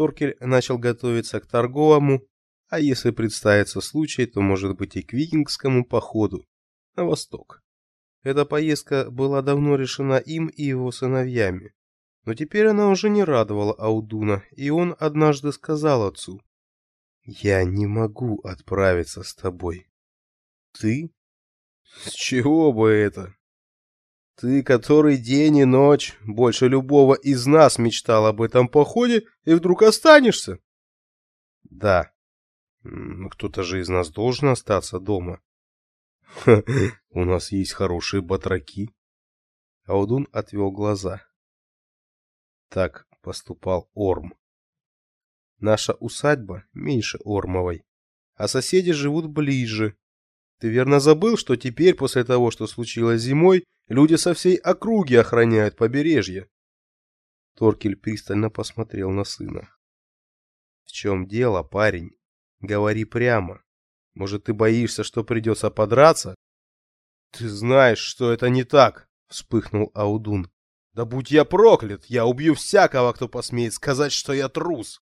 Торкель начал готовиться к торговому, а если представится случай, то может быть и к викингскому походу на восток. Эта поездка была давно решена им и его сыновьями. Но теперь она уже не радовала Аудуна, и он однажды сказал отцу: "Я не могу отправиться с тобой". "Ты? С чего бы это? Ты, который день и ночь больше любого из нас мечтал об этом походе, и вдруг останешься?" "Да. Но кто-то же из нас должен остаться дома". У нас есть хорошие батраки. Аудун отвел глаза. Так поступал Орм. Наша усадьба меньше Ормовой, а соседи живут ближе. Ты верно забыл, что теперь, после того, что случилось зимой, люди со всей округи охраняют побережье? Торкель пристально посмотрел на сына. В чем дело, парень? Говори прямо. Может, ты боишься, что придется подраться? Ты знаешь, что это не так, вспыхнул Аудун. Да будь я проклят, я убью всякого, кто посмеет сказать, что я трус.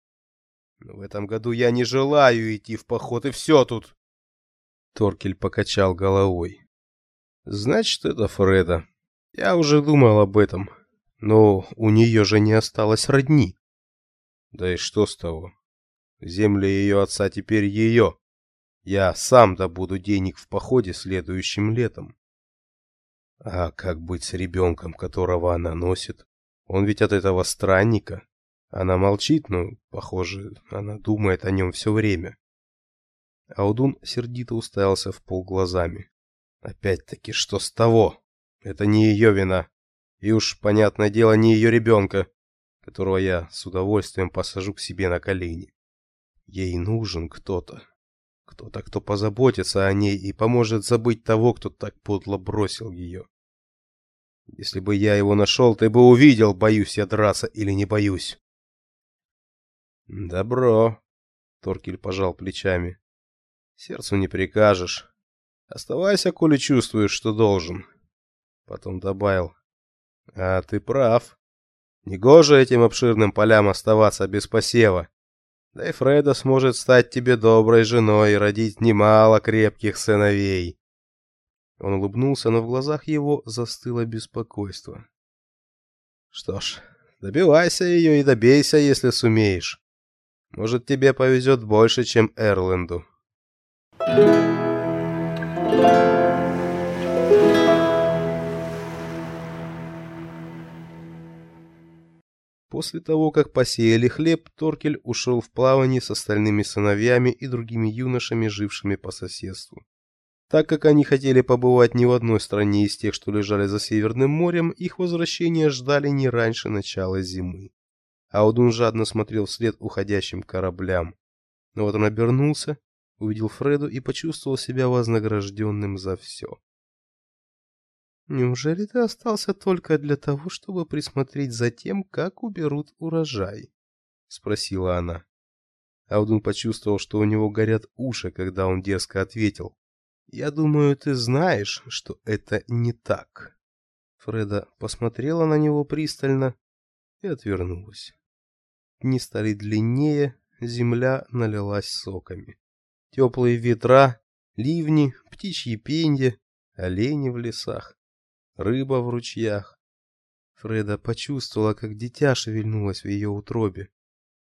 В этом году я не желаю идти в поход, и все тут. Торкель покачал головой. Значит, это Фреда. Я уже думал об этом. Но у нее же не осталось родни. Да и что с того? Земли ее отца теперь ее. Я сам добуду денег в походе следующим летом. А как быть с ребенком, которого она носит? Он ведь от этого странника. Она молчит, но, похоже, она думает о нем все время. Аудун сердито уставился в пол глазами. Опять-таки, что с того? Это не ее вина. И уж, понятное дело, не ее ребенка, которого я с удовольствием посажу к себе на колени. Ей нужен кто-то. Кто-то, кто позаботится о ней и поможет забыть того, кто так подло бросил ее. Если бы я его нашел, ты бы увидел, боюсь я драться или не боюсь. Добро. Торкель пожал плечами. Сердцу не прикажешь. Оставайся, коли чувствуешь, что должен. Потом добавил. А ты прав. Негоже этим обширным полям оставаться без посева. Да и Фреда сможет стать тебе доброй женой и родить немало крепких сыновей. Он улыбнулся, но в глазах его застыло беспокойство. Что ж, добивайся ее и добейся, если сумеешь. Может, тебе повезет больше, чем Эрленду. После того, как посеяли хлеб, Торкель ушел в плавание с остальными сыновьями и другими юношами, жившими по соседству. Так как они хотели побывать ни в одной стране из тех, что лежали за Северным морем, их возвращение ждали не раньше начала зимы. Аудун жадно смотрел вслед уходящим кораблям. Но вот он обернулся, увидел Фреду и почувствовал себя вознагражденным за все. Неужели ты остался только для того, чтобы присмотреть за тем, как уберут урожай? спросила она. Аудун почувствовал, что у него горят уши, когда он дерзко ответил: "Я думаю, ты знаешь, что это не так". Фреда посмотрела на него пристально и отвернулась. Дни стали длиннее, земля налилась соками. Теплые ветра, ливни, птичьи пенья, олени в лесах рыба в ручьях. Фреда почувствовала, как дитя шевельнулось в ее утробе.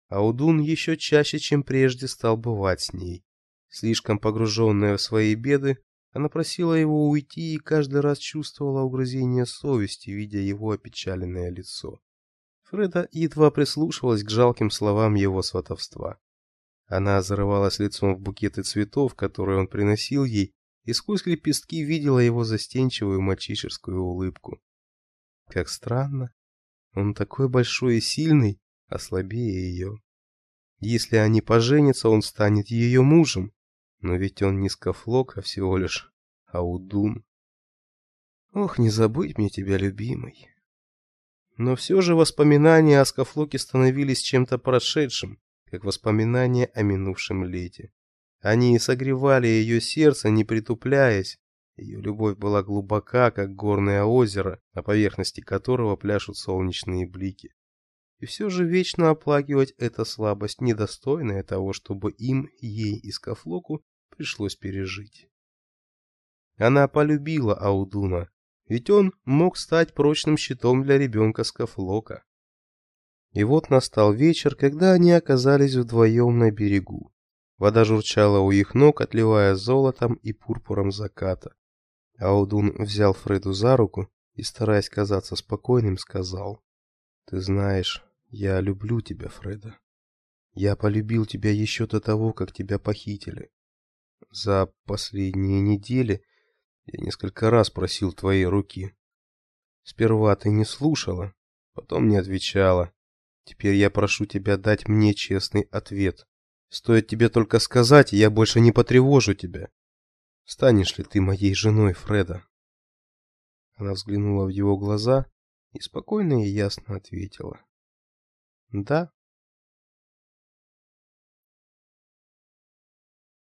Аудун еще чаще, чем прежде, стал бывать с ней. Слишком погруженная в свои беды, она просила его уйти и каждый раз чувствовала угрызение совести, видя его опечаленное лицо. Фреда едва прислушивалась к жалким словам его сватовства. Она зарывалась лицом в букеты цветов, которые он приносил ей, и сквозь лепестки видела его застенчивую мальчишескую улыбку. Как странно. Он такой большой и сильный, а слабее ее. Если они поженятся, он станет ее мужем. Но ведь он не скафлок, а всего лишь Аудун. Ох, не забыть мне тебя, любимый. Но все же воспоминания о скафлоке становились чем-то прошедшим, как воспоминания о минувшем лете. Они согревали ее сердце, не притупляясь, Ее любовь была глубока, как горное озеро, на поверхности которого пляшут солнечные блики. И все же вечно оплакивать эта слабость, недостойная того, чтобы им, ей и Скафлоку пришлось пережить. Она полюбила Аудуна, ведь он мог стать прочным щитом для ребенка Скафлока. И вот настал вечер, когда они оказались вдвоем на берегу. Вода журчала у их ног, отливая золотом и пурпуром заката. Аудун взял Фреду за руку и, стараясь казаться спокойным, сказал: "Ты знаешь, я люблю тебя, Фреда. Я полюбил тебя еще до того, как тебя похитили. За последние недели я несколько раз просил твоей руки. Сперва ты не слушала, потом не отвечала. Теперь я прошу тебя дать мне честный ответ. Стоит тебе только сказать, я больше не потревожу тебя. Станешь ли ты моей женой, Фреда? Она взглянула в его глаза и спокойно и ясно ответила: "Да".